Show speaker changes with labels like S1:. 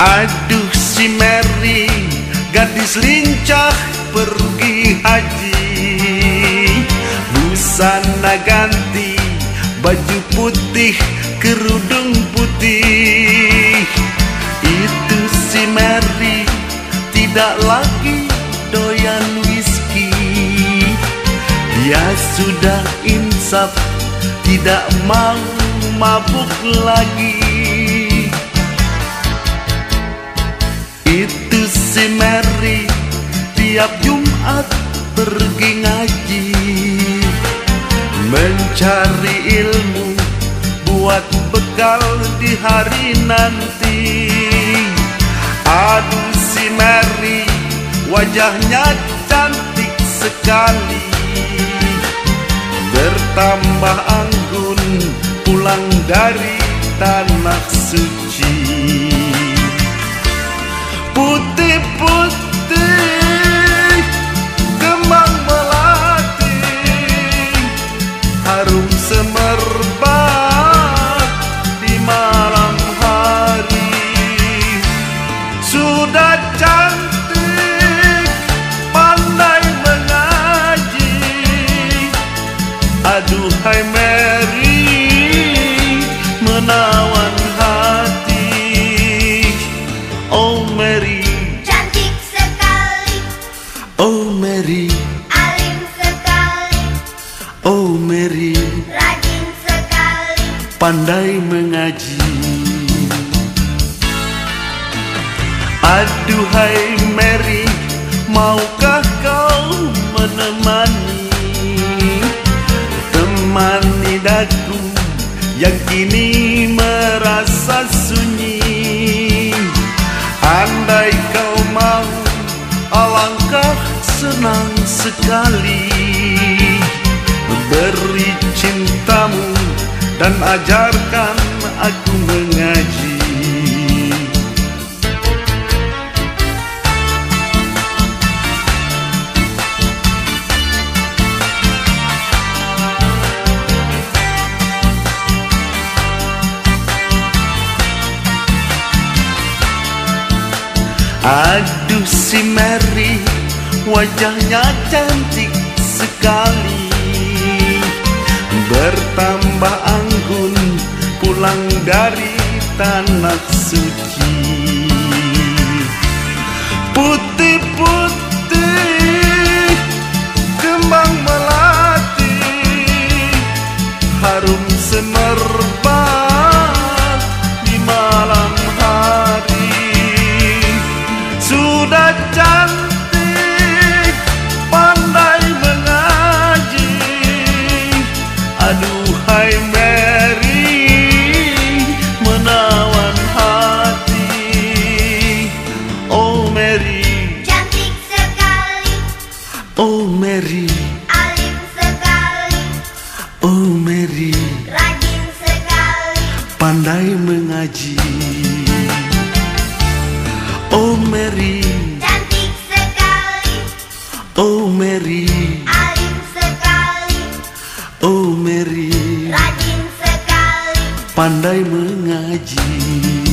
S1: Aduh si Mary Gadis lincah pergi haji. Busana ganti Baju putih kerudung putih. Itu si Mary Tidak lagi doyan whisky. Dia sudah insaf Tidak mau mabuk lagi tiap Jumat pergi ngaji Mencari ilmu buat bekal di hari nanti. Aduh si Mary wajahnya cantik sekali. Bertambah anggun pulang dari tanah suci. Putih-putih Harum Pandai mengaji. Aduhai Mary Maukah kau menemani Temani daku Yang kini merasa sunyi? Andai kau mau Alangkah senang sekali Dan ajarkan aku mengaji. Aduh si Mary Wajahnya cantik sekali. Bertambah anggun Pulang dari tanah suci. Putih-putih Kembang melati Harum semerbak Mary.
S2: Cantik sekali.
S1: Oh Mary.
S2: Alim sekali.
S1: Oh Mary.
S2: Rajin sekali.
S1: Pandai mengaji